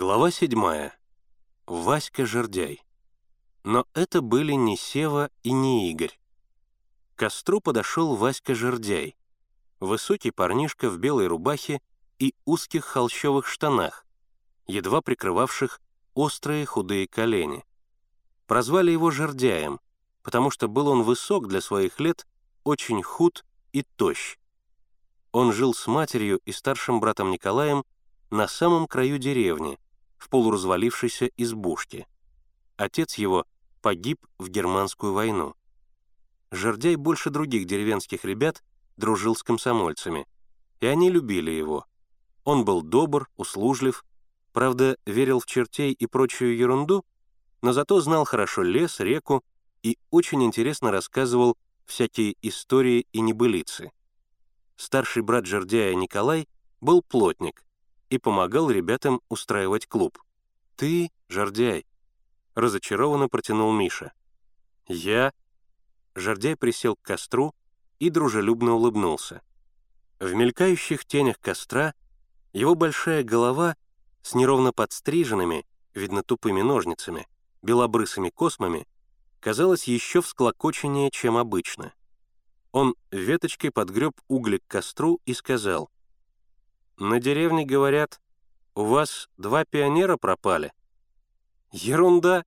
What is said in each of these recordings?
Глава седьмая. Васька Жердяй. Но это были не Сева и не Игорь. К костру подошел Васька Жердяй, высокий парнишка в белой рубахе и узких холщовых штанах, едва прикрывавших острые худые колени. Прозвали его Жердяем, потому что был он высок для своих лет, очень худ и тощ. Он жил с матерью и старшим братом Николаем на самом краю деревни, в полуразвалившейся избушке. Отец его погиб в германскую войну. Жердяй больше других деревенских ребят дружил с комсомольцами, и они любили его. Он был добр, услужлив, правда, верил в чертей и прочую ерунду, но зато знал хорошо лес, реку и очень интересно рассказывал всякие истории и небылицы. Старший брат Жердяя Николай был плотник, и помогал ребятам устраивать клуб. «Ты, Жордяй!» — разочарованно протянул Миша. «Я?» Жордяй присел к костру и дружелюбно улыбнулся. В мелькающих тенях костра его большая голова с неровно подстриженными, видно тупыми ножницами, белобрысыми космами, казалась еще всклокоченнее, чем обычно. Он веточкой подгреб угли к костру и сказал, на деревне говорят, у вас два пионера пропали. Ерунда,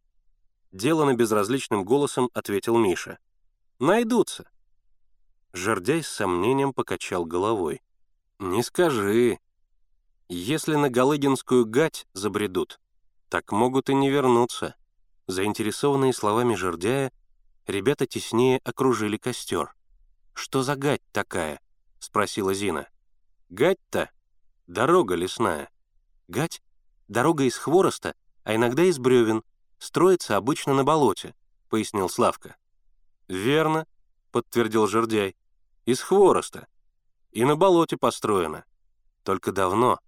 делано безразличным голосом ответил Миша. Найдутся. Жердяй с сомнением покачал головой. «Не скажи. Если на Галыгинскую гать забредут, так могут и не вернуться». Заинтересованные словами Жердяя, ребята теснее окружили костер. «Что за гать такая?» — спросила Зина. «Гать-то Дорога лесная. Гать — дорога из хвороста, а иногда из бревен, строится обычно на болоте, — пояснил Славка. «Верно», — подтвердил Жердяй, — «из хвороста. И на болоте построена. Только давно.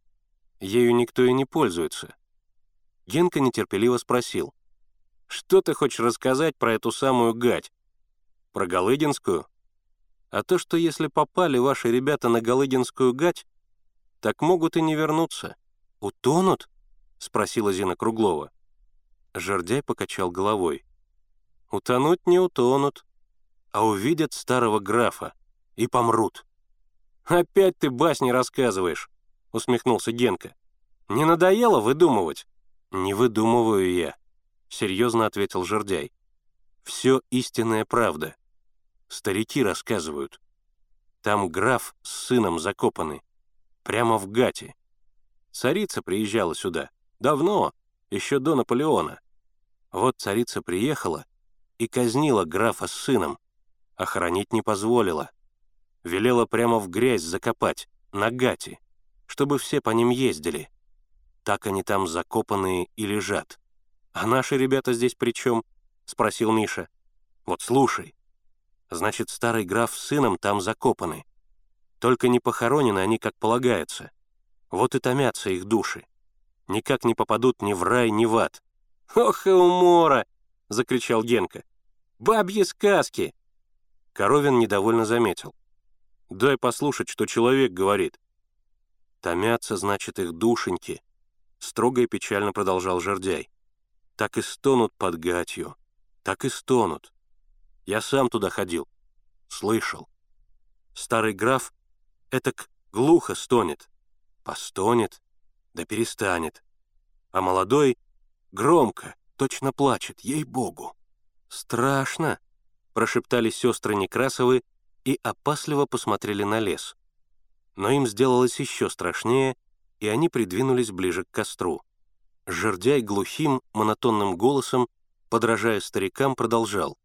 Ею никто и не пользуется». Генка нетерпеливо спросил. «Что ты хочешь рассказать про эту самую гать? Про Галыгинскую? А то, что если попали ваши ребята на Галыгинскую гать, так могут и не вернуться. Утонут? спросила Зина Круглова. Жердяй покачал головой. Утонуть не утонут, а увидят старого графа и помрут. «Опять ты басни рассказываешь», — усмехнулся Генка. «Не надоело выдумывать?» «Не выдумываю я», — серьезно ответил Жердяй. «Все истинная правда. Старики рассказывают. Там граф с сыном закопаны. Прямо в Гате. Царица приезжала сюда. Давно, еще до Наполеона. Вот царица приехала и казнила графа с сыном. Охранить не позволила. Велела прямо в грязь закопать, на Гате, чтобы все по ним ездили. Так они там закопанные и лежат. «А наши ребята здесь при чем?» — спросил Миша. «Вот слушай. Значит, старый граф с сыном там закопаны. Только не похоронены они, как полагается. Вот и томятся их души. Никак не попадут ни в рай, ни в ад. «Ох и умора!» — закричал Генка. «Бабьи сказки!» Коровин недовольно заметил. «Дай послушать, что человек говорит». «Томятся, значит, их душеньки», — строго и печально продолжал Жердяй. «Так и стонут под гатью, так и стонут. Я сам туда ходил, слышал. Старый граф Этак глухо стонет. Постонет, да перестанет. А молодой громко, точно плачет, ей-богу. «Страшно!» — прошептали сестры Некрасовы и опасливо посмотрели на лес. Но им сделалось еще страшнее, и они придвинулись ближе к костру. Жердяй глухим, монотонным голосом, подражая старикам, продолжал.